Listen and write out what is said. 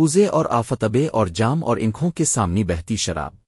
کوزے اور آفتبے اور جام اور انکھوں کے سامنے بہتی شراب۔